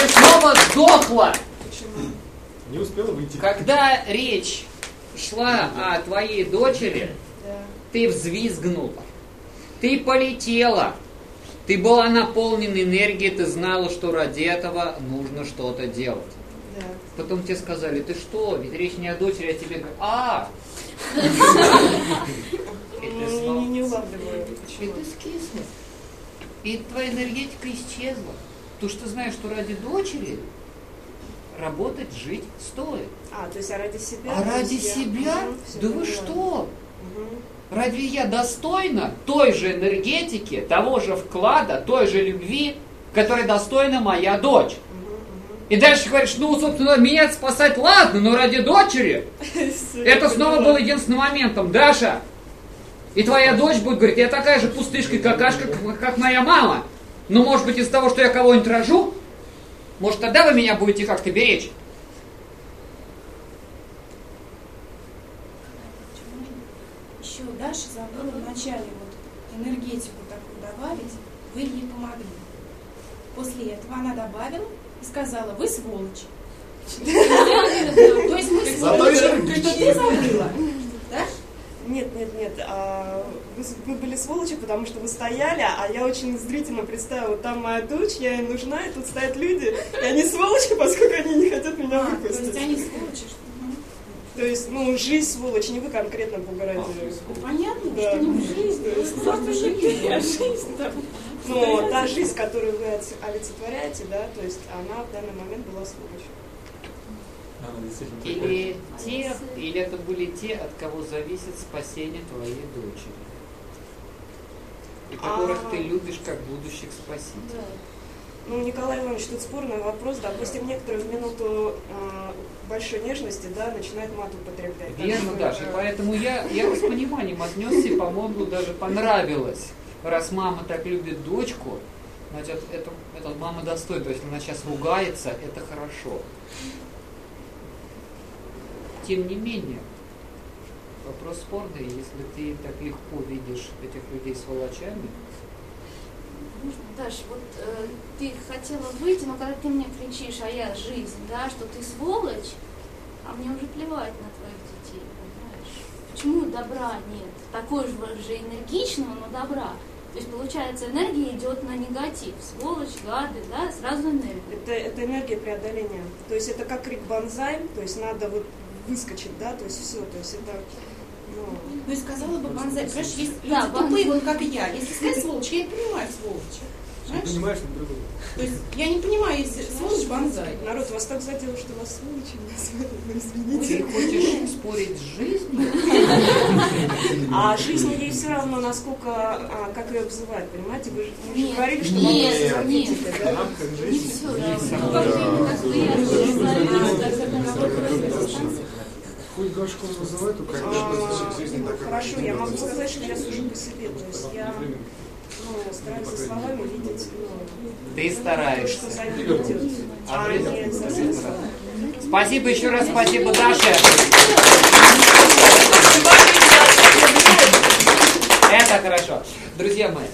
ты снова сдохла. Почему? Не успела выйти. Когда речь шла о твоей дочери, Да. ты взвизгнула, ты полетела, ты была наполнена энергией, ты знала, что ради этого нужно что-то делать. Да. Потом тебе сказали, ты что, ведь речь не о дочери, а тебе говорят, а, И ты скиснешь. И твоя энергетика исчезла. Потому что знаешь, что ради дочери работать, жить стоит. А, то есть а ради себя? А ради себя? Мгм, всё Да вы что? Мгм. Разве я достойна той же энергетики, того же вклада, той же любви, которой достойна моя дочь? И дальше говоришь, ну, собственно, меня спасать ладно, но ради дочери. Это снова поняла. был единственным моментом. Даша, и твоя дочь будет говорить, я такая же пустышка и какашка, как, как моя мама. Но может быть из-за того, что я кого-нибудь рожу, может тогда вы меня будете как-то беречь? Еще Даша забыла вначале вот энергетику такую добавить, вы ей помогли. После этого она добавила и сказала, вы сволочь. То есть мы сволочи, что ты забыла. Да? Нет, нет, нет. а, вы, вы были сволочи, потому что вы стояли, а я очень зрительно представила, там моя дочь, я ей нужна, и тут стоят люди, и они сволочи, поскольку они не хотят меня А, то есть выпустить. они сволочи, что. То есть, ну, жизнь сволочь, не вы конкретно Бугаради. Ну, Понятно, Да. что не То есть, просто жизнь, а жизнь там. Но та жизнь, которую вы олиц- олицетворяете, да, то есть она в данный момент была сволочью. Или те, или это были те, от кого зависит спасение твоей дочери. И которых А. ты любишь как будущих спасителей. Ну, Николай Иванович, тут спорный вопрос. Допустим, некоторые в минуту а, большой нежности, да, начинают мат употреблять. Так Верно, что, Даша. э, Поэтому я, я с пониманием отнесся и, по-моему, даже понравилось. Раз мама так любит дочку, значит, это, это мама достойна. То есть она сейчас ругается, это хорошо. Тем не менее, вопрос спорный. Если ты так легко видишь этих людей с волочами, Даш, вот э, ты хотела выйти, но когда ты мне кричишь, а я жизнь, да, что ты сволочь, а мне уже плевать на твоих детей, понимаешь? Почему добра нет? Такой же, же энергичного, но добра. То есть, получается, энергия идет на негатив. Сволочь, гады, да, сразу энергия. Это, это энергия преодоления. То есть это как крик банзай, то есть надо вот выскочить, да, то есть все, то есть это, ну, Ну и сказала бы Банзай, понимаешь, есть Да, люди тупые, вот как и я. Если сказать сволочь, я не понимаю сволочи. Понимаешь, что другое. То есть я не понимаю, если сволочь Банзай. народ вас так задело, что вас сволочи назвали, ну ты извините. хочешь спорить с жизнью? А жизнь ей все равно, насколько, а, как ее обзывают, понимаете? Вы же, вы же говорили, что вам нет. запретили, В да? равно. Как зависит, Хоть Гашку называют, то, А, конечно, жизнь ну, такая. Хорошо, я могу сказать, что я сужу по себе, то есть я ну, стараюсь словами видеть, ну, Ты стараешься. что за ним идет. А А не Спасибо еще раз, спасибо Даше. Это хорошо. Друзья мои,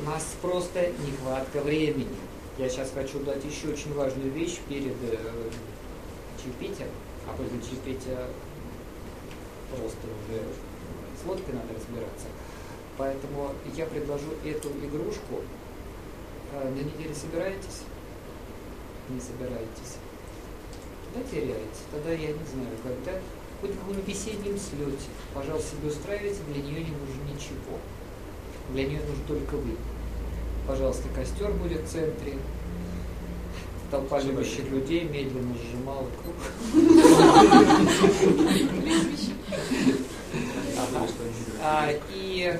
у нас просто нехватка времени. Я сейчас хочу дать еще очень важную вещь перед э, чаепитием, а после чаепития просто уже с лодкой надо разбираться. Поэтому я предложу эту игрушку. Э, На неделе собираетесь? Не собираетесь? Тогда теряете. Тогда я не знаю, когда. Хоть в каком весеннем слете. Пожалуйста, себе устраивайте, для нее не нужно ничего. Для нее нужен только вы. Пожалуйста, костер будет в центре. Толпа любящих людей медленно сжимала круг. А, и,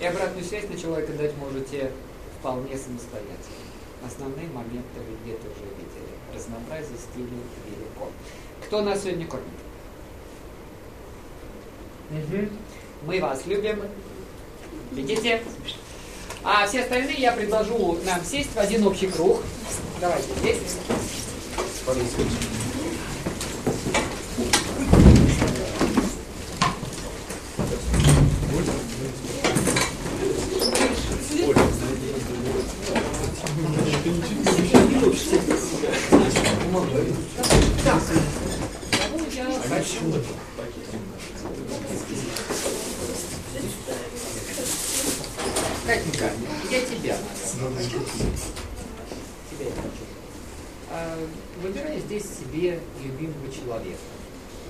и обратную связь на человека дать можете вполне самостоятельно. Основные моменты вы где-то уже видели. Разнообразие стилей велико. Кто нас сегодня кормит? Мы вас любим. Видите? А все остальные я предложу нам сесть в один общий круг. Давайте здесь. Катенька, я тебя надо. Тебя я хочу. А, выбирай здесь себе любимого человека.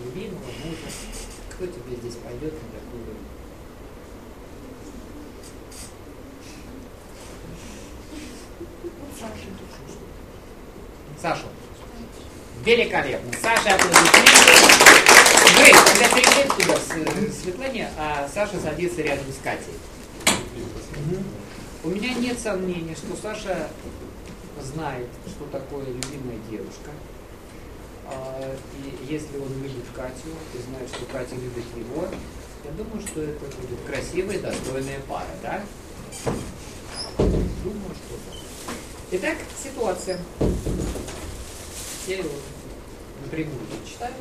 Любимого мужа. Кто тебе здесь пойдет на такую Сашу. Великолепно. Саша, аплодисменты. Грейс, тогда переходим туда с Светлане, а Саша садится рядом с Катей. У меня нет сомнений, что Саша знает, что такое любимая девушка. А, И если он любит Катю и знает, что Катя любит его, я думаю, что это будет красивая, достойная пара, да? Думаю, что да. Итак, ситуация. Я его напрямую читаю.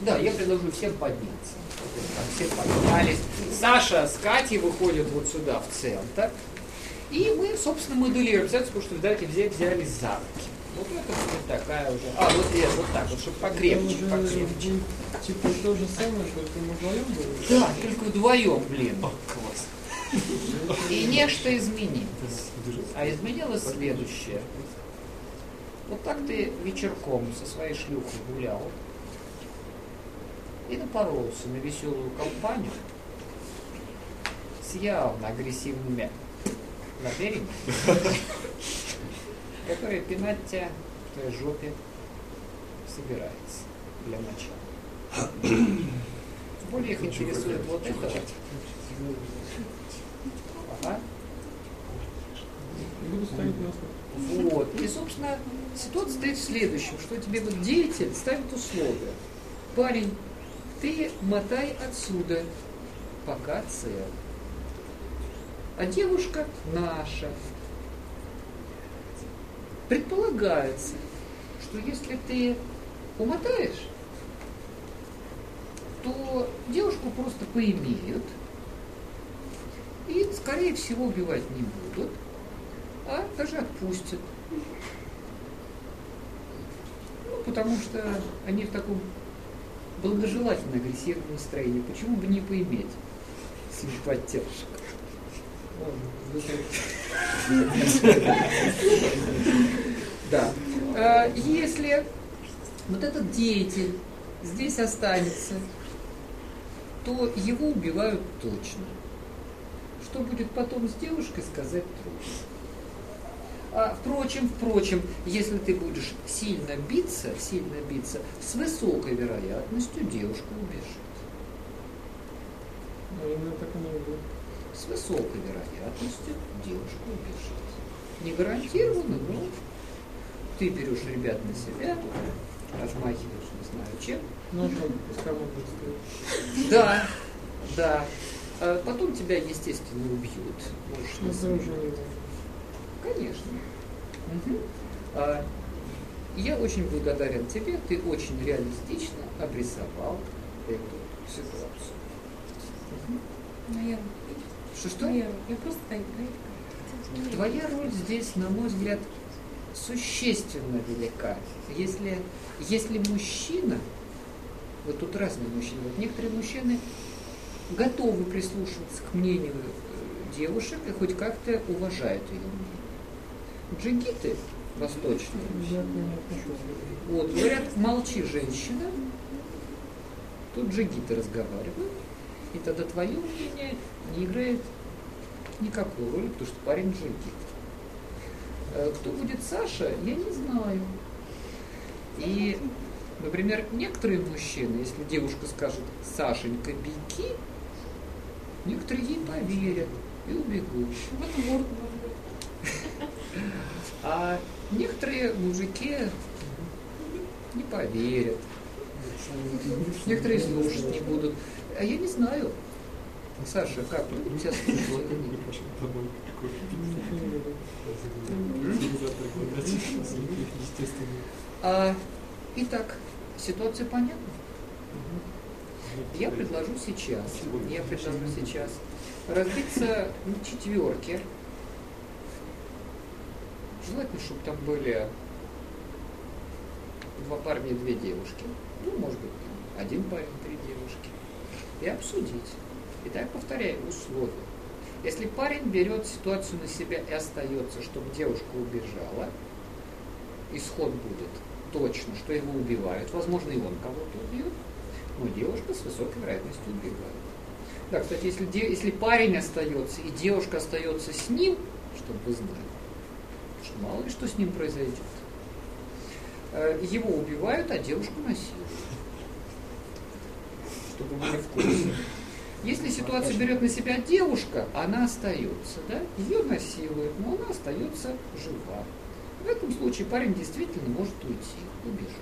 Да, я предложу всем подняться. Вот так, все поднялись. Саша с Катей выходят вот сюда, в центр. И мы, собственно, моделируем ситуацию, потому что давайте взять, взяли за руки. Вот это будет такая уже. А, вот это, вот так, вот, чтобы покрепче, покрепче. Типа то же самое, только мы вдвоем были? Да, только вдвоем, блин. Класс. И нечто изменилось. А изменилось следующее. Вот так ты вечерком со своей шлюхой гулял и напоролся на веселую компанию с явно агрессивными намерениями, которые пинать тебя в твоей жопе собирается для начала. Тем более их интересует вот это вот. Ага. Вот. И, собственно, ситуация стоит в следующем, что тебе вот деятель ставит условия. Парень, ты мотай отсюда, пока цел. А девушка наша. Предполагается, что если ты умотаешь, то девушку просто поимеют и, скорее всего, убивать не будут, а даже отпустят. Потому что они в таком благожелательно агрессивном настроении. Почему бы не поиметь симпатяшек? Да. А, Если вот этот деятель здесь останется, то его убивают точно. Что будет потом с девушкой, сказать трудно. А, впрочем, впрочем, если ты будешь сильно биться, сильно биться, с высокой вероятностью девушка убежит. Ну, именно так оно и было. С высокой вероятностью девушка убежит. Не гарантированно, но ты берешь ребят на себя, размахиваешь не знаю чем. Ну, будет Да, да. А потом тебя, естественно, убьют. Можешь не Ну, это уже сомневаться. не важно. Конечно. Мгм. А, я очень благодарен тебе, ты очень реалистично обрисовал эту ситуацию. Моя Что-что? Моя роль. Я просто играю. Твоя роль здесь, на мой взгляд, существенно велика. Если, если мужчина, вот тут разные мужчины, вот некоторые мужчины готовы прислушиваться к мнению э, девушек и хоть как-то уважают ее мнение. Джигиты восточные, вот, говорят, молчи, женщина, тут джигиты разговаривают, и тогда твое мнение не играет никакой роли, потому что парень джигит. Э, Кто будет Саша, я не знаю. И, например, некоторые мужчины, если девушка скажет «Сашенька, беги», некоторые ей поверят и убегут. Вот. А некоторые мужики не поверят. Некоторые слушать не будут. А я не знаю. Саша, как? У тебя слушала или нет? А, итак, ситуация понятна? Я предложу сейчас, я предложу сейчас разбиться на четверки. Желательно, чтобы там были два парня и две девушки. Ну, может быть, один парень, три девушки. И обсудить. Итак, повторяю, условия. Если парень берет ситуацию на себя и остается, чтобы девушка убежала, исход будет точно, что его убивают. Возможно, и он кого-то убьет, но девушка с высокой вероятностью убегает. Да, кстати, если, если парень остается и девушка остается с ним, чтобы вы знали, что мало ли что с ним произойдет. Э, Его убивают, а девушку насилуют. Чтобы были в курсе. Если ситуацию берет на себя девушка, она остается, да? Ее насилуют, но она остается жива. В этом случае парень действительно может уйти, убежать.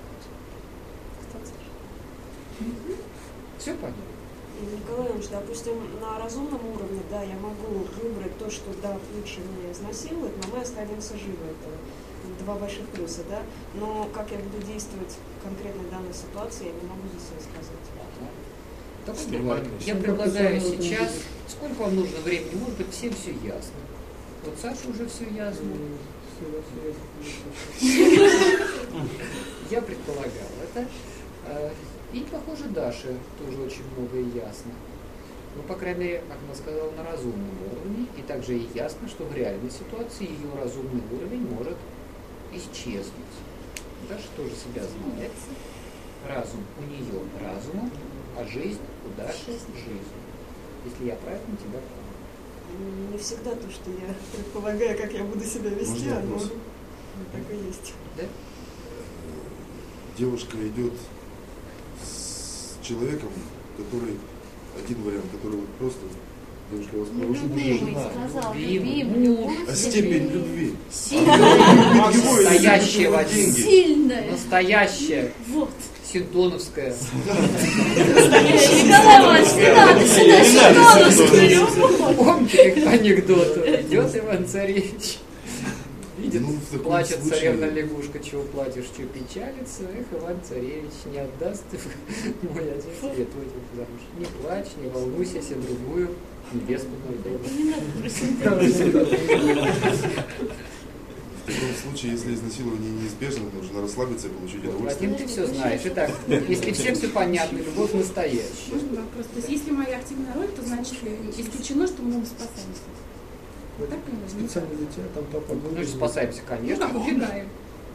Все понятно? Николай Иванович, допустим, на разумном уровне, да, я могу выбрать то, что, да, лучше меня изнасилует, но мы останемся живы. Это два больших плюса, да. Но как я буду действовать в конкретной данной ситуации, я не могу здесь. Такое Нормально. бывает. Я предлагаю сейчас, сколько вам нужно времени, может быть, всем все ясно. Вот Саше уже все ясно. Я предполагал это. И, похоже, Даше тоже очень многое ясно. Ну, по крайней мере, как она сказала, на разумном уровне. И также и ясно, что в реальной ситуации ее разумный уровень может исчезнуть. Даша тоже себя знает. Разум у нее разумом, а жизнь у Даши жизнь. Если я правильно тебя понял. Не всегда то, что я предполагаю, как я буду себя вести, оно так и есть. Да? Девушка идет человеком, который один вариант, который вот просто девушка вас Любимый, сказал, Любимый. любимый, А степень любви. Настоящая Вадим. деньги. Сильная. Настоящая Вот. Синтоновская. Николай Иванович, не надо сюда, Синтоновскую. Помните, анекдоту? Идет Иван Царевич. Видит, Ну, плачет случае- царевна лягушка, чего плачешь, чего печалится. Эх, Иван Царевич, не отдаст мой отец твой замуж. Не плачь, не волнуйся, себе другую невесту найду. В таком случае, если изнасилование неизбежно, нужно расслабиться и получить удовольствие. Вадим, ты все знаешь. Итак, если всем все понятно, любовь настоящая. Можно вопрос? То есть если моя активная роль, то значит исключено, что мы спасаемся. Специально для тебя там папа был. Ну, спасаемся, Ну конечно. как, убегаем,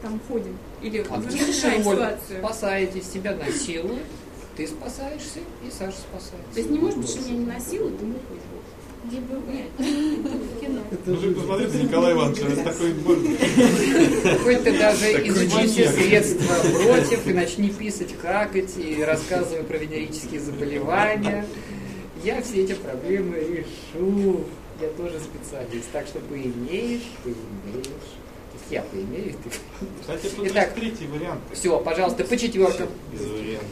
там ходим. Или роль. ситуацию. Спасаетесь, тебя насилуют, ты спасаешься, и Саша спасается. То есть не может быть, что меня не насилуют, и мы ходим. Не бывает. Кино. Мужик, посмотрите, Николай Иванович, раз такой можно. Хоть ты даже изучи средства против и начни писать, какать и рассказывай про венерические заболевания. Я все эти проблемы решу. Я тоже специалист. Так что поимеешь, поимеешь. То есть я поимею, ты Кстати, тут Итак. третий вариант. Все, пожалуйста, по четверкам. Без вариантов.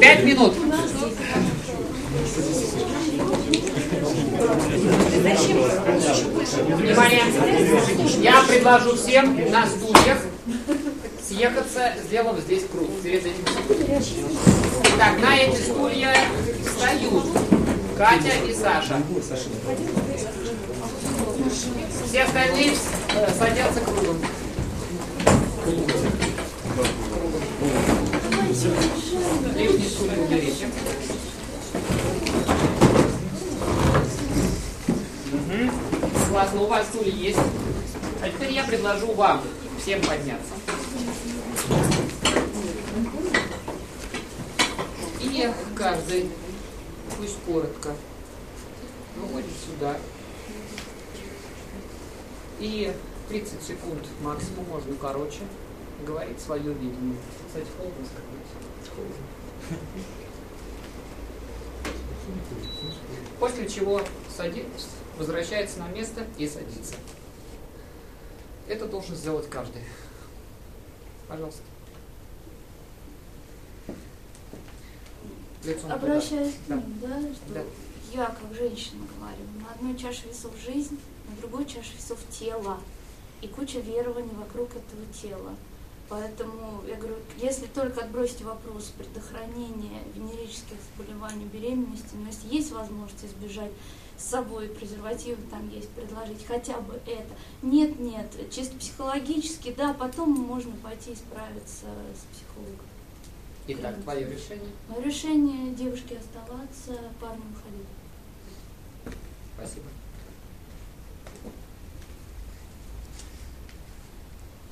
Пять минут. Внимание! Я предложу всем на стульях съехаться, сделав здесь круг перед этим. Так, на эти стулья встают Катя и Саша. Все остальные э, садятся кругом. Лишний стулья уберите. Классно, у вас стулья есть. А теперь я предложу вам всем подняться. И каждый, пусть коротко, выходит сюда. И 30 секунд максимум, можно короче, говорит свое видение. Кстати, холодно сказать. Холодно. После чего садится, возвращается на место и садится. Это должен сделать каждый. Пожалуйста. Лицом туда. Обращаюсь к ним, да, что Да. я, как женщина, говорю, на одной чаше весов жизнь, на другой чаше весов тело. И куча верований вокруг этого тела. Поэтому я говорю, если только отбросить вопрос предохранения венерических заболеваний беременности, но если есть возможность избежать с собой презервативы, там есть, предложить хотя бы это. Нет, нет, чисто психологически, да, потом можно пойти и справиться с психологом. Итак, твое решение. Мое решение девушке оставаться, парню уходить. Спасибо.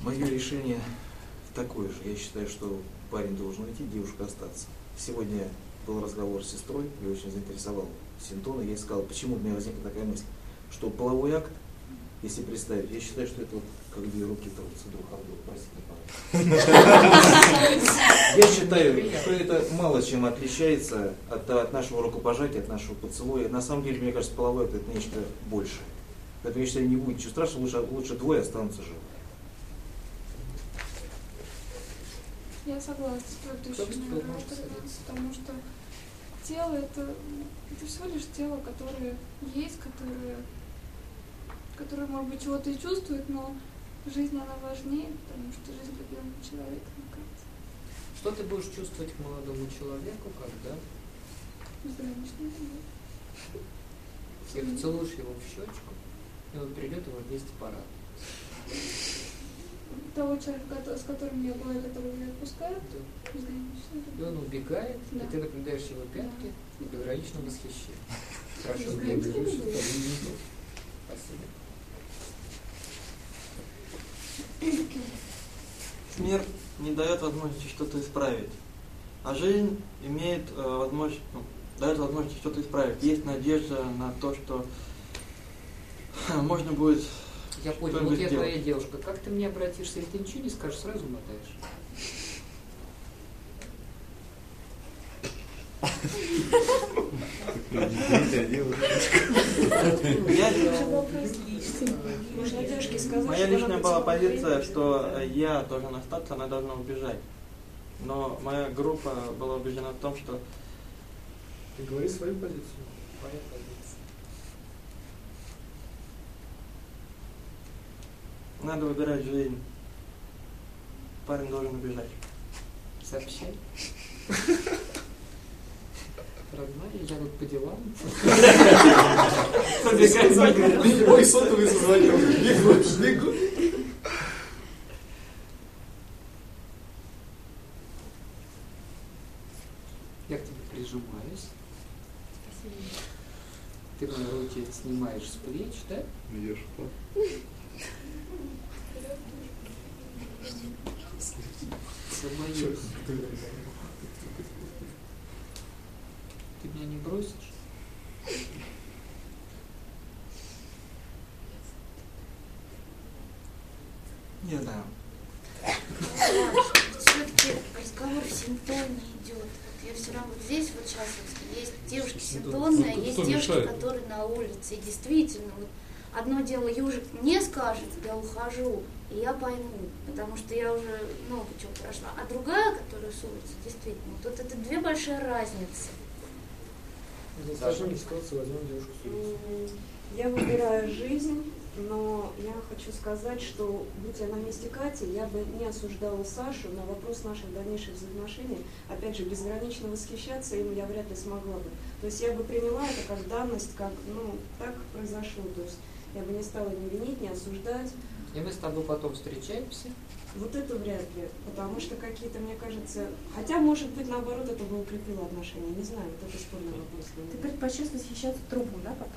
Мое решение такое же. Я считаю, что парень должен уйти, девушка остаться. Сегодня был разговор с сестрой, ее очень заинтересовал синтон, и я ей сказал, почему у меня возникла такая мысль, что половой акт, если представить, я считаю, что это вот как две руки трутся друг об друга, простите, пожалуйста. Я считаю, что это мало чем отличается от, от нашего рукопожатия, от нашего поцелуя. На самом деле, мне кажется, половой акт это нечто большее. Поэтому я считаю, не будет ничего страшного, лучше, лучше двое останутся живы. Я согласна с предыдущим потому что тело это, это всего лишь тело, которое есть, которое, которое, может быть, чего-то и чувствует, но жизнь она важнее, потому что жизнь любимого человека, мне кажется, Что ты будешь чувствовать к молодому человеку, когда любовь. ты целуешь его в щечку, и он придет, и вы вместе парад. Того человека, с которым я была, которого я отпускаю, безграничная И любовь. он убегает, Да. и ты наблюдаешь его пятки в безграничном восхищении. Хорошо, Безграничная благодарю. любовь. Спасибо. Смерть не дает возможности что-то исправить, а жизнь имеет э, возможность, ну, дает возможность что-то исправить. Есть надежда на то, что можно будет Я понял, вот я сделать. твоя девушка. Как ты мне обратишься, или ты ничего не скажешь, сразу мотаешь? Я, Можно девушке сказать, моя личная была позиция, что я должен остаться, она должна убежать. Но моя группа была убеждена в том, что Ты говори свою позицию. Позиция. надо выбирать жизнь. Парень должен убежать. Сообщай. Родная, я вот по делам. Мной. Ой, сотовый зазвонил. Бегу, бегу. Я к тебе прижимаюсь. Ты мои руки снимаешь с плеч, да? Я что? Самоёб. Ты меня не бросишь? Не знаю. Все-таки разговор синтонный идет. Вот я все равно вот здесь вот сейчас вот есть девушки Ну, синтонные, кто- есть кто девушки, мешает? которые на улице. И действительно, вот одно дело Южик не скажет, я ухожу, и я пойму, потому что я уже много чего прошла. А другая, которая с улицы, действительно, вот это две большие разницы. За сложную ситуацию возьмем девушку с улицы. Я выбираю жизнь, но я хочу сказать, что будь я на месте Кати, я бы не осуждала Сашу на вопрос наших дальнейших взаимоотношений. Опять же, безгранично восхищаться им я вряд ли смогла бы. То есть я бы приняла это как данность, как, ну, так произошло. То есть я бы не стала ни винить, ни осуждать. И мы с тобой потом встречаемся. Вот это вряд ли, потому что какие-то, мне кажется, хотя, может быть, наоборот, это бы укрепило отношения, не знаю, вот это спорный вопрос. Ты предпочесть восхищаться трупом, да, потом?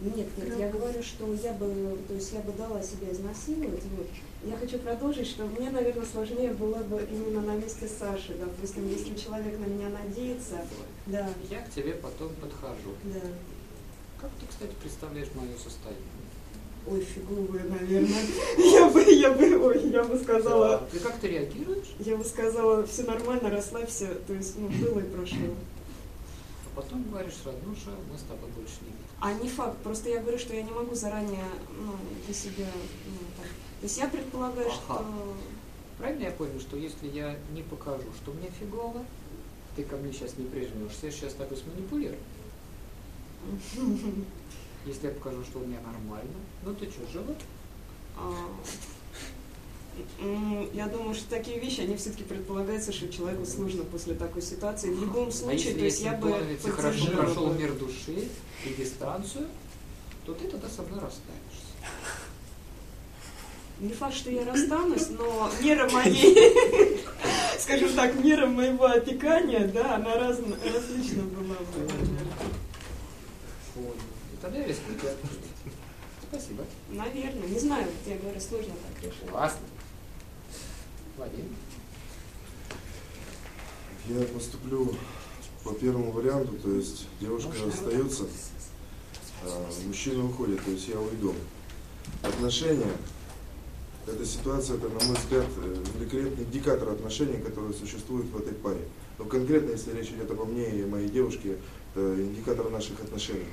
Нет, нет, я говорю, что я бы, то есть я бы дала себя изнасиловать. Вот. Я хочу продолжить, что мне, наверное, сложнее было бы именно на месте Саши. Допустим, если человек на меня надеется, да, Я к тебе потом подхожу. да. Как ты, кстати, представляешь мое состояние? Ой, фиговые, наверное. Я бы, я бы, ой, я бы сказала, Ты как ты реагируешь? я бы сказала, все нормально, расслабься, то есть, ну, было и прошло. А потом говоришь, роднуша, мы с тобой больше не видим. А не факт, просто я говорю, что я не могу заранее, ну, для себя, ну, так. То есть я предполагаю, Ага. что Правильно я понял, что если я не покажу, что мне фигово, ты ко мне сейчас не прижмешься, я сейчас тобой сманипулирую. Если я покажу, что у меня нормально, ну ты что, живот? А, Я думаю, что такие вещи, они все-таки предполагаются, что человеку сложно после такой ситуации. В любом а случае, если то есть я бы хорошо прошел мир души и дистанцию, то ты тогда со мной расстанешься. Не факт, что я расстанусь, но мера моей скажем так, мера моего опекания, да, она раз, различна была бы. Вот. Тогда я рискуйте отпустить. Спасибо. Наверное, не знаю, вот я говорю, сложно так решить. Классно. Владимир. Я поступлю по первому варианту, то есть девушка остается, а мужчина уходит, то есть я уйду. Отношения, эта ситуация, это, на мой взгляд, э, великолепный индикатор отношений, которые существуют в этой паре. Но конкретно, если речь идет обо мне и моей девушке, это индикатор наших отношений.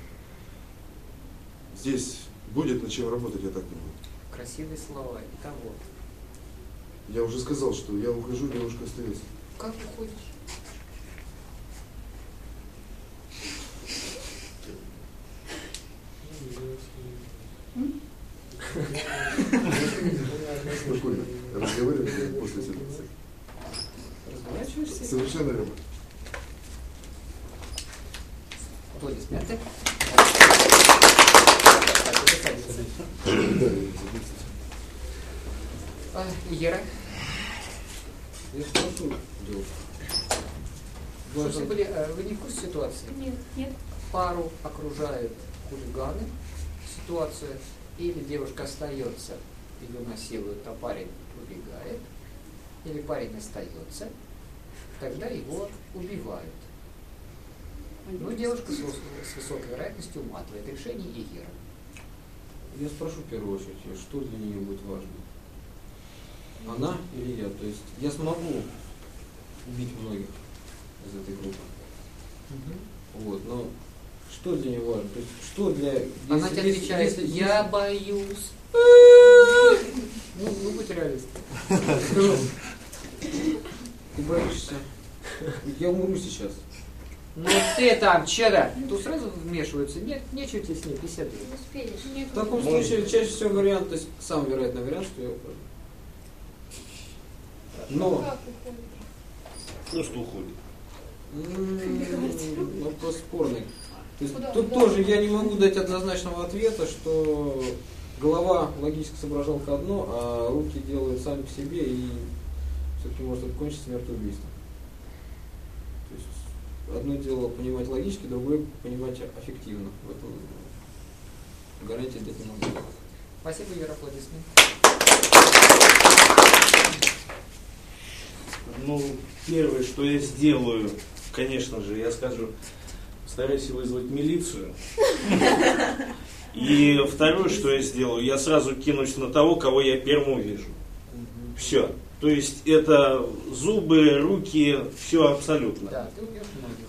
Здесь будет над чем работать, я так думаю. Красивые слова. Итого. Я уже сказал, что я ухожу, девушка остается. Как уходишь? Спокойно. Разговариваем после ситуации. Разворачиваешься? Совершенно верно. Аплодисменты. А, Ера. Я спрошу девушку. Слушайте, были, э, вы не в курсе ситуации? Нет, нет. Пару окружают хулиганы, ситуация, или девушка остается, ее насилуют, а парень убегает, или парень остается, тогда его убивают. Ну, девушка с, с высокой вероятностью уматывает решение и Ера. Я спрошу в первую очередь, что для нее будет важно? Она или я? То есть я смогу убить многих из этой группы. Вот, но что для нее важно? То есть что для... Она если- тебе если- отвечает, если- я боюсь. Ну, ну будь реалист. Ты боишься? Я умру сейчас. Ну ты там, чего? Тут сразу вмешиваются. Нет, нечего тебе с ней беседовать. Не успеешь. В таком случае чаще всего вариант, то есть самый вероятный вариант, что я ухожу. Но Как уходит? Ну что уходит? Вопрос спорный. То есть Куда? тут Куда? тоже я не могу дать однозначного ответа, что голова логически соображалка одно, а руки делают сами по себе и все-таки может это кончиться смертоубийством. То есть одно дело понимать логически, другое понимать аффективно. В этом гарантии дать не могу. Спасибо, Вера, аплодисменты. Ну, первое, что я сделаю, конечно же, я скажу, стараюсь вызвать милицию. И второе, что я сделаю, я сразу кинусь на того, кого я первым увижу. Все. То есть это зубы, руки, все абсолютно. Да.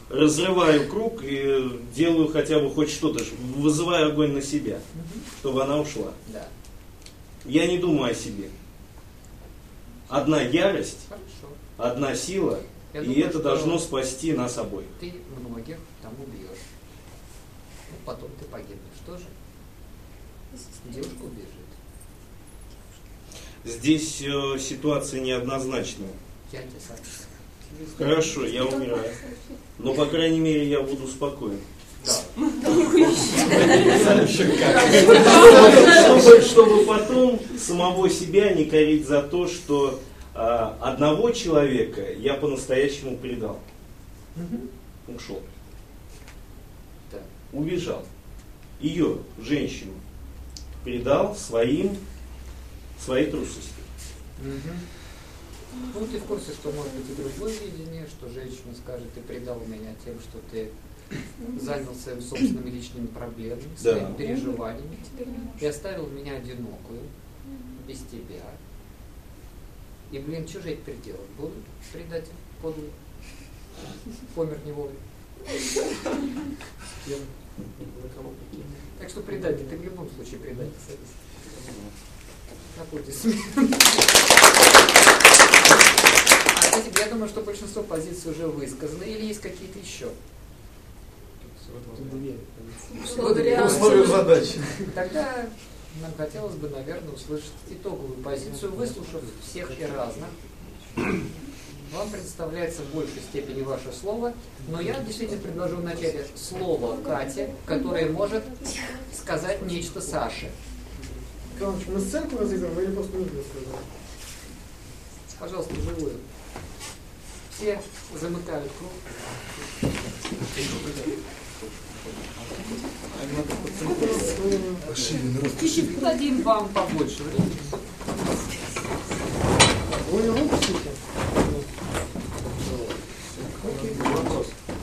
Разрываю круг и делаю хотя бы хоть что-то, вызываю огонь на себя, чтобы она ушла. Да. Я не думаю о себе. Одна ярость, Хорошо. одна сила, Я и думаю, это должно спасти нас обоих. Ты многих там убьешь. Ну, потом ты погибнешь. Что же? Девушка убежит. Здесь э, ситуация неоднозначная. Я тебе сообщу. Хорошо, я умираю. Но, по крайней мере, я буду спокоен. Чтобы, чтобы потом самого себя не корить за то, что одного человека я по-настоящему предал. Ушел. Да. Убежал. Ее, женщину, предал своим, своей трусости. Ну, ты в курсе, что может быть и другое видение, что женщина скажет, ты предал меня тем, что ты занялся своими собственными личными проблемами, Да. своими переживаниями, не можешь. и оставил меня одинокую, без тебя. И, блин, что же я теперь делать? Буду предатель подлый. Помер не вовремя. Кем? На кого каким? Так что предатель, ты в любом случае предатель. садись. Аплодисменты. А, кстати, я думаю, что большинство позиций уже высказаны, или есть какие-то еще? Благодаря- Условия задачи. Тогда нам хотелось бы, наверное, услышать итоговую позицию, выслушав всех и разных. Вам представляется в большей степени ваше слово, но я действительно предложу вначале слово Кате, которое может сказать нечто Саше. Николаевич, мы сценку разыгрываем или просто нужно сказать? Пожалуйста, живую. все замыкают круг. Чуть-чуть дадим вам побольше времени.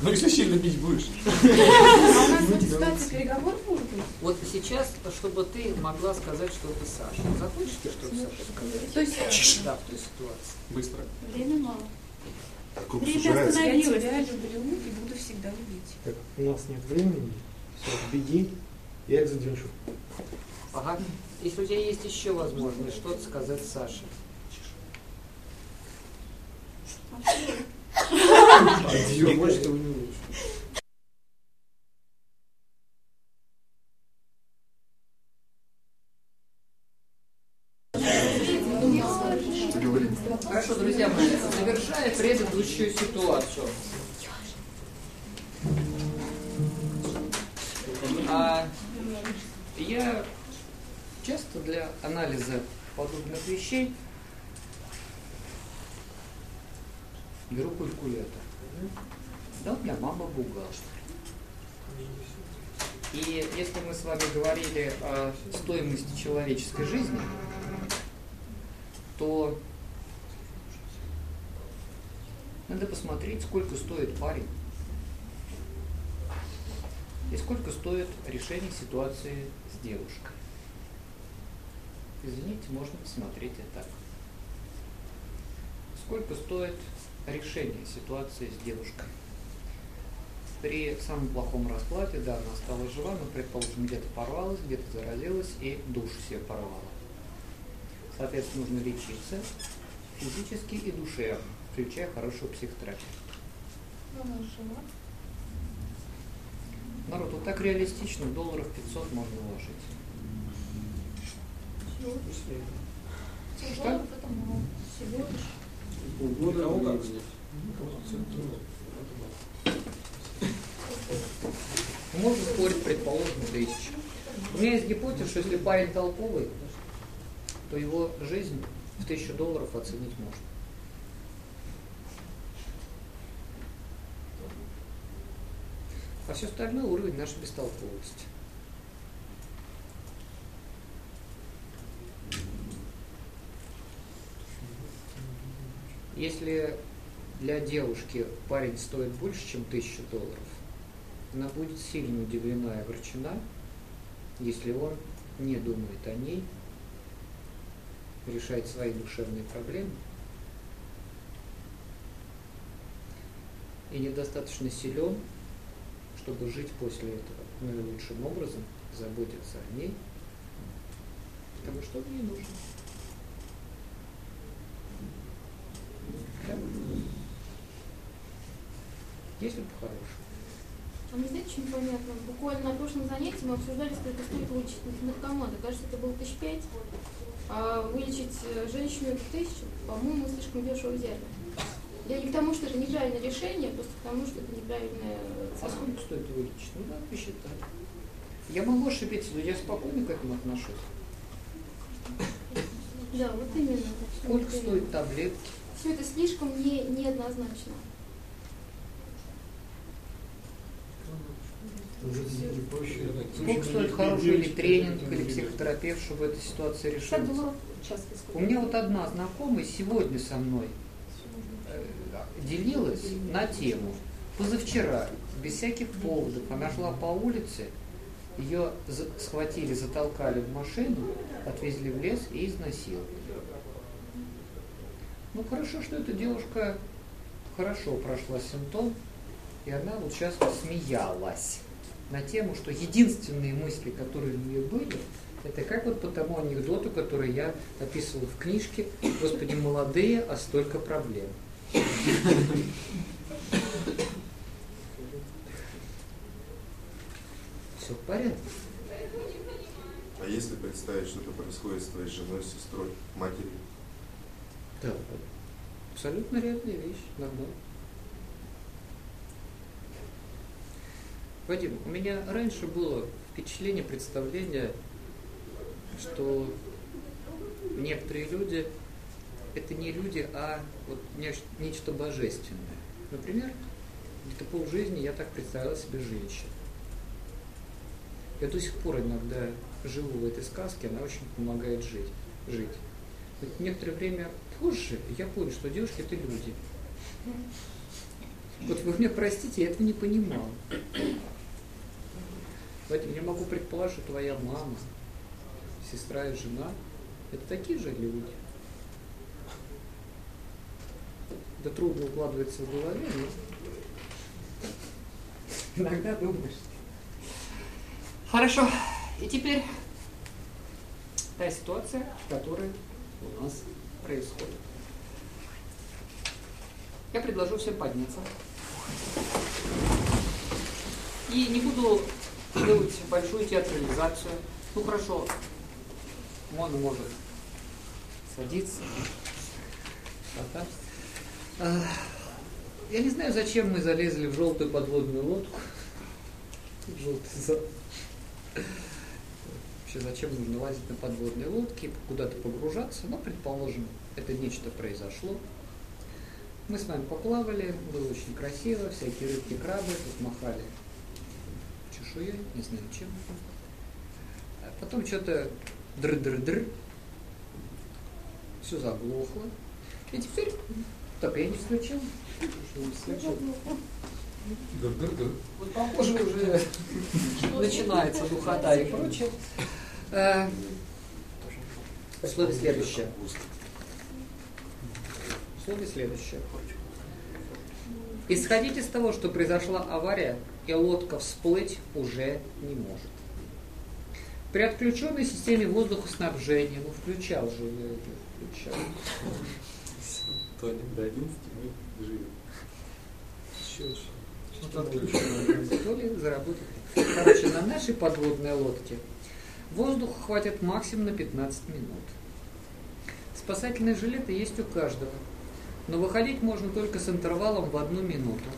Ну если сильно бить будешь. А у нас вот, переговор сейчас, чтобы ты могла сказать что-то Саше. Захочешь ты что-то Саше сказать? То есть Да, в той ситуации. Быстро. Время мало. Круг время сужается. Я тебя люблю и буду всегда любить. Так, у нас нет времени. Все, беги, я их задержу. Ага. Если у тебя есть еще возможность что-то сказать Саше. Адьё, больше ты не увидишь. Предыдущую ситуацию. А, я часто для анализа подобных вещей беру калькулятор. Да, у меня мама бухгалтер. И если мы с вами говорили о стоимости человеческой жизни, то надо посмотреть, сколько стоит парень. И сколько стоит решение ситуации с девушкой. Извините, можно посмотреть и так. Сколько стоит решение ситуации с девушкой? При самом плохом раскладе, да, она осталась жива, но, предположим, где-то порвалась, где-то заразилась и душу себе порвала. Соответственно, нужно лечиться физически и душевно, включая хорошую психотерапию. Жива. Народ, вот так реалистично, долларов 500 можно вложить. Что? Это мало. Всего лишь. Полгода кого как здесь? Можно спорить, предположим, тысячу. У меня есть гипотеза, что если парень толковый, то его жизнь в тысячу долларов оценить можно. Все остальное уровень нашей бестолковости. Если для девушки парень стоит больше, чем тысяча долларов, она будет сильно удивлена и огорчена, если он не думает о ней, решает свои душевные проблемы и недостаточно силен, чтобы жить после этого наилучшим образом, заботиться о ней, потому что он ей нужен. Да. Если по-хорошему. А мне знаете, что непонятно? Буквально на прошлом занятии мы обсуждали, сколько стоит вылечить наркомана. Кажется, это было тысяч пять. А вылечить э, женщину это тысячу, по-моему, слишком дешево взяли. Я не к тому, что это неправильное решение, просто к тому, что это неправильная А сколько стоит вылечить? Ну да, посчитать. Я могу ошибиться, но я спокойно к этому отношусь. Да, вот именно. Сколько стоит таблетки? Все это слишком не, неоднозначно. Сколько стоит хороший или тренинг, или психотерапевт, чтобы эта ситуация 50 решилась? У меня вот одна знакомая сегодня со мной делилась на тему. Позавчера, без всяких поводов, она шла по улице, ее схватили, затолкали в машину, отвезли в лес и изнасиловали. Ну хорошо, что эта девушка хорошо прошла симптом, и она вот сейчас смеялась на тему, что единственные мысли, которые у нее были, это как вот по тому анекдоту, который я описывал в книжке «Господи, молодые, а столько проблем». Все в порядке. А если представить, что это происходит с твоей женой, сестрой, матерью? Да, абсолютно реальная вещь, нормально. Вадим, у меня раньше было впечатление, представление, что некоторые люди это не люди, а вот нечто, божественное. Например, где-то полжизни я так представила себе женщину. Я до сих пор иногда живу в этой сказке, она очень помогает жить. жить. Вот некоторое время позже я понял, что девушки это люди. Вот вы мне простите, я этого не понимал. Поэтому я могу предположить, что твоя мама, сестра и жена – это такие же люди. Да трудно укладывается в голове, но иногда думаешь. Хорошо. И теперь та ситуация, которая у нас происходит. Я предложу всем подняться. И не буду делать большую театрализацию. Ну хорошо, он может садиться. А, я не знаю, зачем мы залезли в желтую подводную лодку. Желтый зал. Вообще, зачем нужно лазить на подводной лодке, куда-то погружаться? Но, предположим, это нечто произошло. Мы с вами поплавали, было очень красиво, всякие рыбки, крабы тут махали чешуей, не знаю чем. А потом что-то др-др-др, все заглохло. И теперь, так, я не включил. Вот похоже уже начинается духота и прочее. Э, условие следующее. Условие следующее. Исходить из того, что произошла авария, и лодка всплыть уже не может. При отключенной системе воздухоснабжения, ну включал же я включал. Тони, до 11 мы живем. Еще то ли заработать. Короче, на нашей подводной лодке воздуха хватит максимум на 15 минут. Спасательные жилеты есть у каждого, но выходить можно только с интервалом в одну минуту.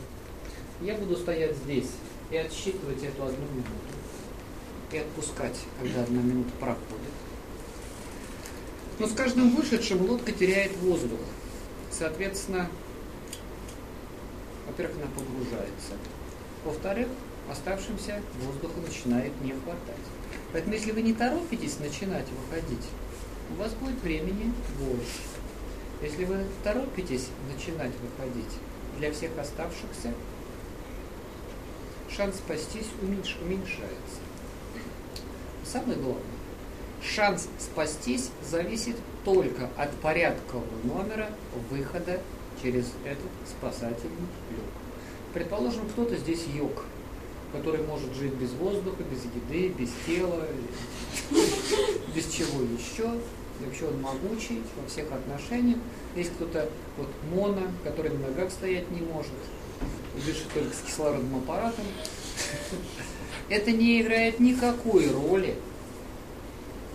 Я буду стоять здесь и отсчитывать эту одну минуту. И отпускать, когда одна минута проходит. Но с каждым вышедшим лодка теряет воздух. Соответственно, во-первых, она погружается. Во-вторых, оставшимся воздуха начинает не хватать. Поэтому, если вы не торопитесь начинать выходить, у вас будет времени больше. Если вы торопитесь начинать выходить, для всех оставшихся шанс спастись уменьш, уменьшается. Самое главное, шанс спастись зависит только от порядкового номера выхода через этот спасательный люк. Предположим, кто-то здесь йог, который может жить без воздуха, без еды, без тела, без чего еще. И вообще он могучий во всех отношениях. Есть кто-то вот моно, который на ногах стоять не может, дышит только с кислородным аппаратом. Это не играет никакой роли.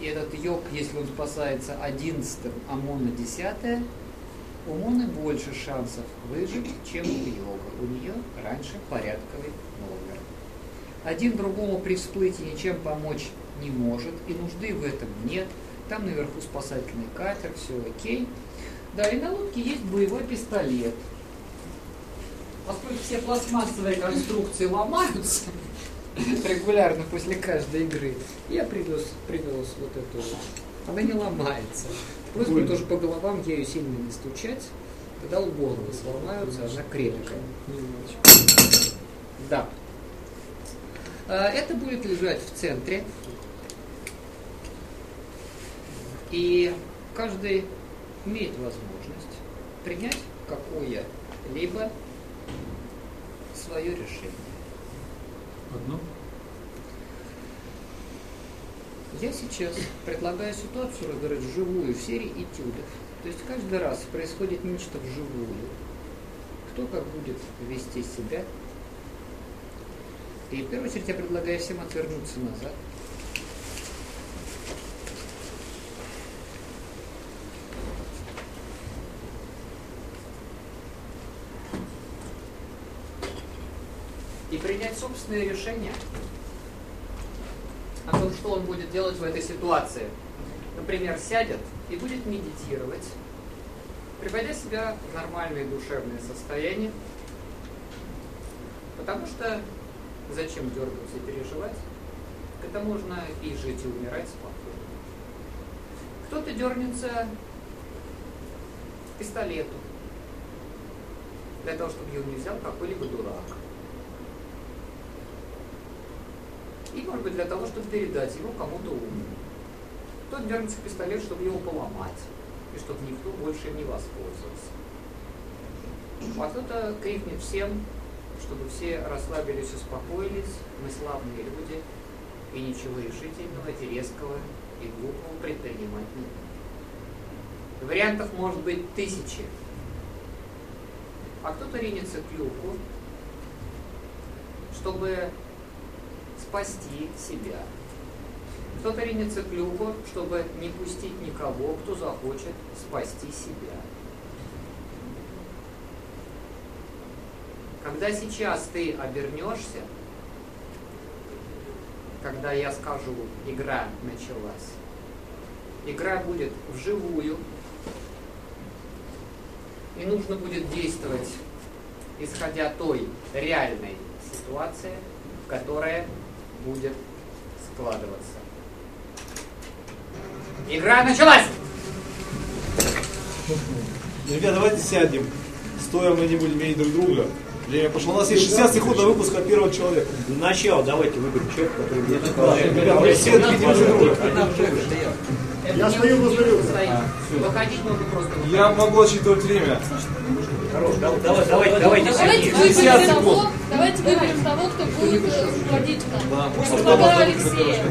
И этот йог, если он спасается одиннадцатым, а моно десятое, у Моны больше шансов выжить, чем у йога. У нее раньше порядковый номер. Один другому при всплытии ничем помочь не может, и нужды в этом нет. Там наверху спасательный катер, все окей. Да, и на лодке есть боевой пистолет. Поскольку все пластмассовые конструкции ломаются регулярно после каждой игры, я привез, привез вот эту вот. Она не ломается. Просьба тоже по головам ею сильно не стучать, тогда головы сломаются, она крепкая. Да. А, это будет лежать в центре. И каждый имеет возможность принять какое-либо свое решение. Одно? Я сейчас предлагаю ситуацию разыграть вживую в серии этюдов. То есть каждый раз происходит нечто вживую. Кто как будет вести себя. И в первую очередь я предлагаю всем отвернуться назад. Принять собственное решение о том, что он будет делать в этой ситуации. Например, сядет и будет медитировать, приводя себя в нормальное душевное состояние, потому что зачем дергаться и переживать, когда можно и жить, и умирать спокойно. Кто-то дернется к пистолету, для того, чтобы его не взял какой-либо дурак. И, может быть, для того, чтобы передать его кому-то умному. Кто-то дернется к пистолету, чтобы его поломать, и чтобы никто больше не воспользовался. А кто-то крикнет всем, чтобы все расслабились, успокоились, мы славные люди, и ничего решительного, и резкого, и глупого предпринимать не будем. Вариантов может быть тысячи. А кто-то ринется к люку, чтобы спасти себя. Кто-то ринется к люку, чтобы не пустить никого, кто захочет спасти себя. Когда сейчас ты обернешься, когда я скажу, игра началась, игра будет вживую, и нужно будет действовать, исходя той реальной ситуации, которая будет складываться. Игра началась! Ребята, давайте сядем. Стоя мы не будем видеть друг друга. Время пошло. У нас есть 60 секунд на выпуск от первого человека. Начало давайте выберем человека, который будет Ребята, мы все видим друг друга. Я стою возле Выходить можно просто. Я могу отсчитывать время. Хорош, давай, давай, давайте, давайте. Давайте выберем того, давайте выберем того, кто будет э, руководить нами. Предлагаю Алексея.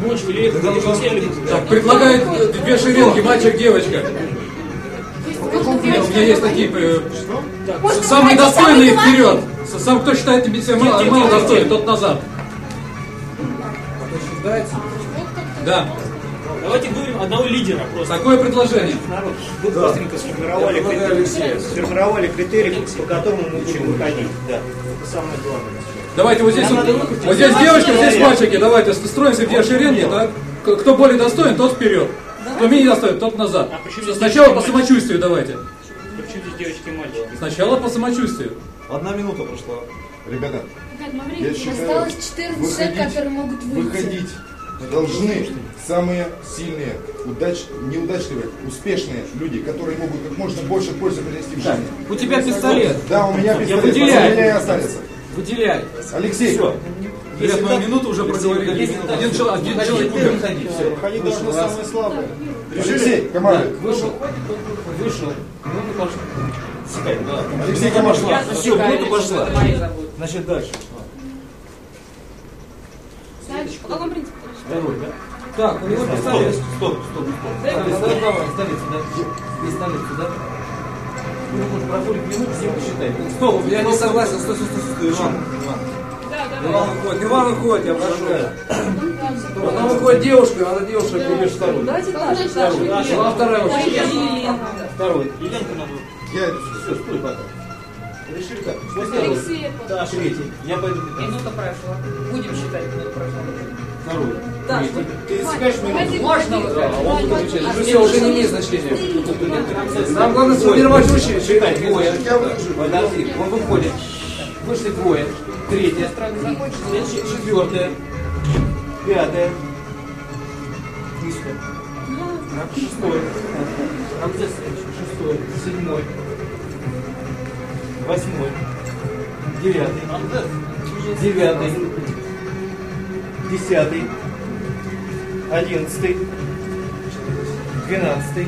Так, предлагает э, две шеренги, мальчик-девочка. У меня есть такие... э, Самые достойные вперед. Сам, кто считает себя мало, мало достоин, тот назад. Да. Давайте выберем одного лидера просто. Такое предложение. Народ, вы быстренько сформировали, Алексея. сформировали критерии, по которому мы будем выходить. Да, это самое главное. Давайте вот здесь, вот, вот здесь девочки, вот здесь мальчики. Давайте строимся две шеренги, так? Кто более достоин, тот вперед. Кто менее достоин, тот назад. Сначала по самочувствию давайте. Почему здесь девочки и мальчики? Сначала по самочувствию. Одна минута прошла. Ребята, Ребят, мы я времени считаю, осталось 14 человек, которые могут выйти. выходить должны самые сильные, удач, неудачливые, успешные люди, которые могут как можно больше пользы принести в жизни. У тебя пистолет. Да, у меня Я пистолет. выделяю. У меня и останется. Выделяй. Алексей. Все. Ребят, мою минуту уже проговорили. Один человек, один человек умер. Выходить должны самые слабые. Алексей, команда. Вышел. Вышел. Минута пошла. Да. Алексей, команда. Все, минута пошла. Значит, дальше. По какому принципу? Второй, да? Так, у него пистолет. Стоп, стоп, стоп. Дай стоп. пистолет. Давай, столица, да? Пистолет сюда. Ну, может, проходит минут, все посчитай. Стоп, я не согласен. Стой, стой, стой, стой, Иван. Иван. Иван выходит, Иван выходит, я прошу. Она выходит девушка, надо девушка прибежит вторую. Давайте Даша, Даша. Она вторая Да. Елена. Второй. Еленка надо. Я Все, стой пока. Решили как? Алексей. Да, третий. Я пойду. Минута прошла. Будем считать, минута прошла. Второй. Да. Ты засекаешь минуту? Можно выходить? А он выключает. Все, уже не имеет значения. Нам главное сформировать очередь. Считай, двое. Подожди, он выходит. Вышли двое. Третья. Четвертая. Пятая. Низко. Шестой. Рамзес шестой. Седьмой. Восьмой. Девятый. Девятый. Десятый. Одиннадцатый. Двенадцатый.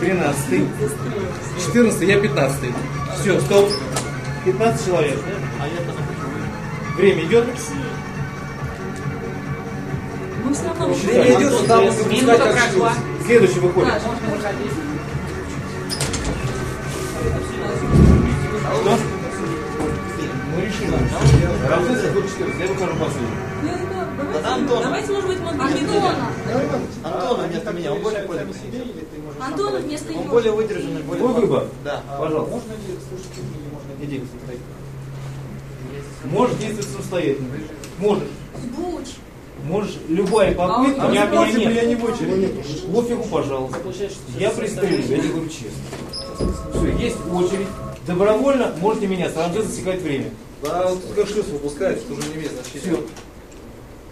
Тринадцатый. Четырнадцатый, я пятнадцатый. Все, стоп. 15 человек, да? Время идет? Мы все равно Время идет, но там будем Минута пускать как прошла. Следующий выходит. Что? Рамзес выходит 14, я. Давайте, может быть, Антона. Антона вместо меня, он более пользуется. Антона вместо Он него. более выдержанный, более... Твой выбор? Да. Пожалуйста. Можно ли слушать или можно Иди. Можешь действовать самостоятельно. Можешь. Буч. Можешь, любая попытка, А у меня я не в очереди. Пофигу, пожалуйста. Я пристрелю, я тебе говорю честно. Все, есть очередь. Добровольно можете меня, Рамзес засекать время. Да, вот как шлюз выпускает, это уже не имеет значения. Все,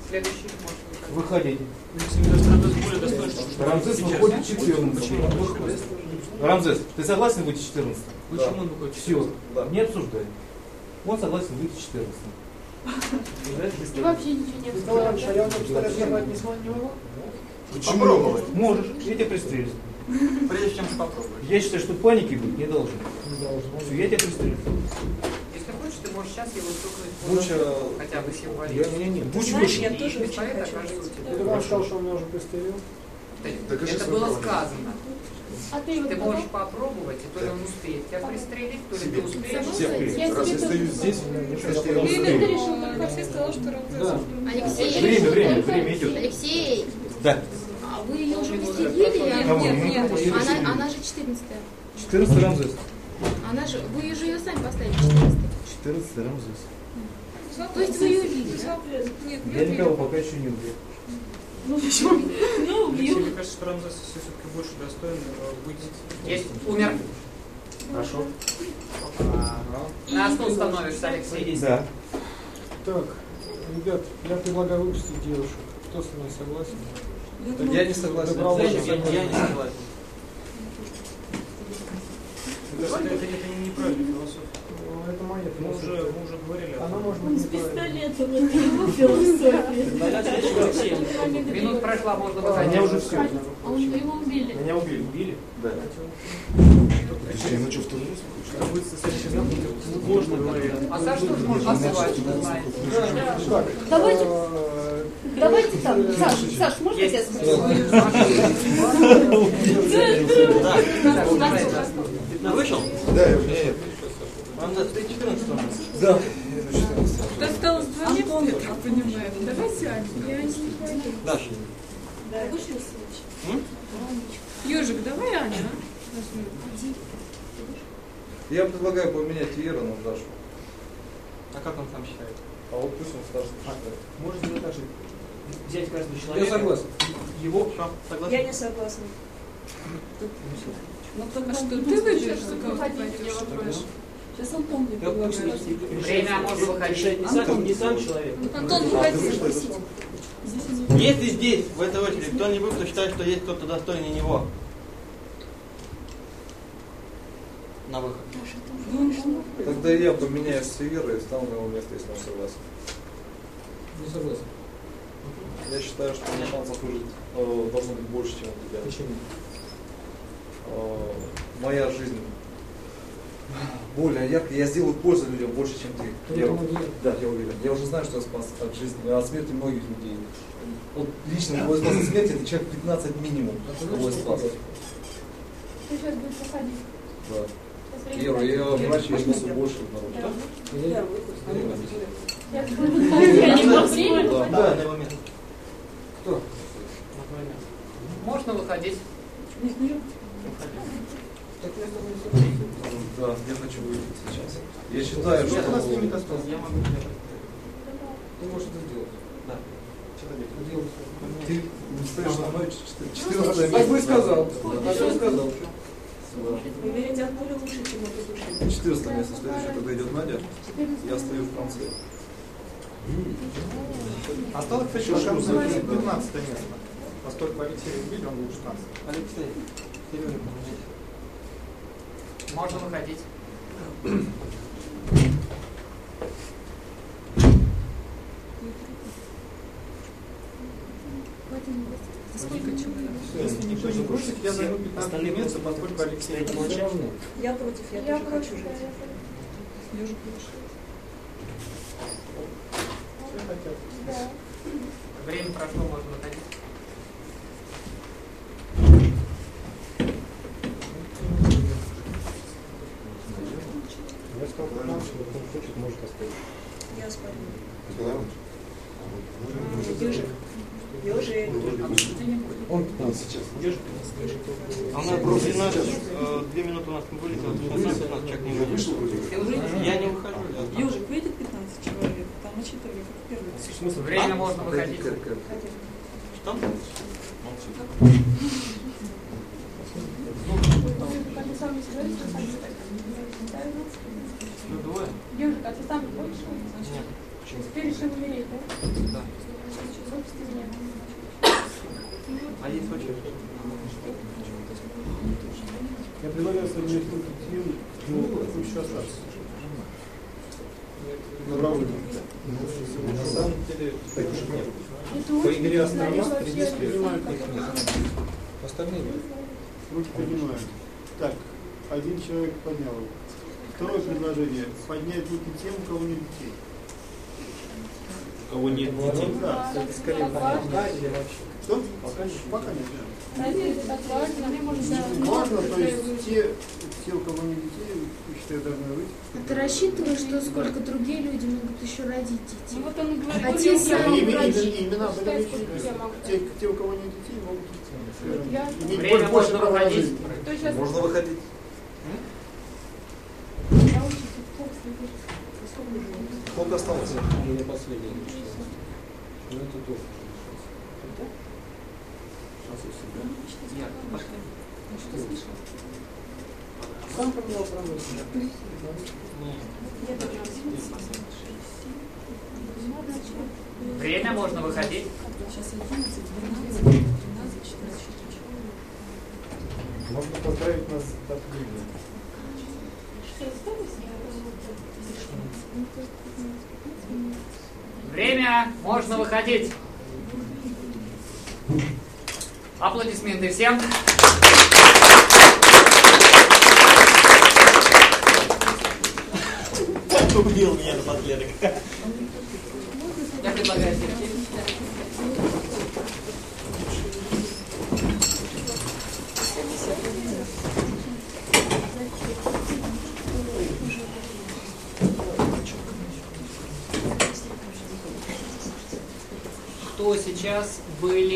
Следующий может выходите. Рамзес выходит 14. Рамзес, ты согласен выйти 14? Почему он выходит Все, не обсуждай. Он согласен выйти 14. И вообще ничего не а не не могу? Попробовать. Можешь, я тебя пристрелю. Прежде чем попробовать. Я считаю, что паники быть не должно. Все, я тебя пристрелю. Если хочешь, ты можешь сейчас его стукнуть по Буча- хотя бы символически. Я- нет. Буч Знаешь, вышел. я тоже И очень хочу. Ты сказал, что он меня уже пристрелил? Это было сказано. А ты Ты можешь попробовать, и то ли он успеет тебя пристрелить, то ли ты успеешь. Я Раз я стою здесь, значит, я успею. ты решил, как Алексей сказал, что Да. Алексей, Время, время, время идет. Алексей, Да. а вы ее уже пристрелили? Кого? Нет, нет, Она, она же 14 14 Рамзес. Она же, вы же ее сами поставили 14 14 Рамзес. То есть вы ее убили, Я никого пока еще не убил. Ну, почему? Ну, убил. мне кажется, что Рамзес все-таки больше достоин э, быть... Есть, умер. Хорошо. На стол становишься, Алексей. Да. Так, ребят, я предлагаю выпустить девушек. Кто со мной согласен? Я не согласен. Добровольно Я, я согласен. не согласен. Это, это не- неправильная философия. Это моя Мы уже, мы уже говорили Она может Он быть с пистолетом, это его философия. Минут прошла, можно выходить. меня уже все. Он его убили. Меня убили. Убили? Да. Ну что, раз выходишь? Можно говорить. А за что же можно называть? Так, Давайте- э, Давайте там, Саш, Саш, можно я спрошу? Вышел? Да, я уже. Рамзес, ты 14 у нас. Да. Осталось два места, я так понимаю. Давай сядем. Я не пойду. Даша. Да. Ежик, давай Аня, а? Я предлагаю поменять Вера на Дашу. А как он там считает? А вот пусть он старше считает. Можно сделать так же. Взять каждого Я человека. согласен. Его. Что, согласен? Я не согласна. Ну, а что, ты выберешь, за кого ты пойдешь? Сейчас он помнит. Как пусть Время можно выходить. не сам, не сам человек. Антон, выходи. Если здесь, в этой очереди, кто-нибудь, кто считает, что есть кто-то достойнее него, на выход. Тогда я поменяю с Верой и стану на его место, если он согласен. Не согласен. Я считаю, что у меня шансов выжить э, должно быть больше, чем у тебя. Почему? Э, моя жизнь более яркая. Я сделаю пользу людям больше, чем ты. Я, да, я уверен. Я уже знаю, что я спас от жизни, от смерти многих людей. Вот лично его спас от смерти, это человек 15 минимум. Его я спас. Ты сейчас будешь выходить. Да. Веру, я врач, я спасу больше народу. Я Да, не могу время да, выходить. да, Да, я хочу выйти сейчас. Я считаю, Нет, у нас что... остался. Я могу делать. Ты можешь это сделать. Да. Делай. Ты не стоишь на мной 14 Так бы сказал. Так бы сказал. Вы верите от пули лучше, чем от души. 14 место следующее, когда идет Надя, я стою в конце. Осталось, Что ну, 15 да. место. Поскольку Алексей убили, он будет 16. Алексей, Сережа, поменяйся. Можно выходить. Сколько человек? Если никто не против, я займу 15 место, поскольку Алексей убили. Я против, я, Я тоже хочу жить. я. Все хотят. Да. Время прошло, можно выходить. 15, кто хочет, может оставить. Я спорю. Ежик. Ежик. Он 15 сейчас. А у нас вроде надо, э, две минуты у нас не что у нас человек не вышел. Я не выхожу. Ежик, выйдет 15 человек. Там рассчитывали как первый. Время можно выходить. Что? Ну, двое. Девушка, а ты сам не хочешь? Нет. Почему? Ты решил умереть, да? Да. Собственно, А есть хочешь? Я предлагаю совместить тем, ну, хочешь остаться. Добровольно. На самом деле, таких нет. Это По игре острова их нет. Остальные нет. Руки поднимают. Так, один человек поднял. Второе предложение. Поднять руки тем, у кого нет детей. У кого нет детей. Да. Это скорее Да, или вообще? Что? Пока нет. Пока нет. Да. Важно, то есть те, те, у кого нет детей, я считаю, должны быть. А ты рассчитываешь, что сколько другие люди могут еще родить детей? Ну вот он и говорит, А вот те я сами врачи. имена были те, те, у кого нет детей, могут иметь Время больше можно права сейчас Можно выходить. я очень фокус не вижу. Сколько осталось? У меня последний. Ну, это тоже. Я, пошли. Сам поменял промышленность. Время можно выходить. Можно поздравить нас с отоплением. Время можно выходить. Аплодисменты всем. Убил меня напоследок. Я предлагаю Кто сейчас были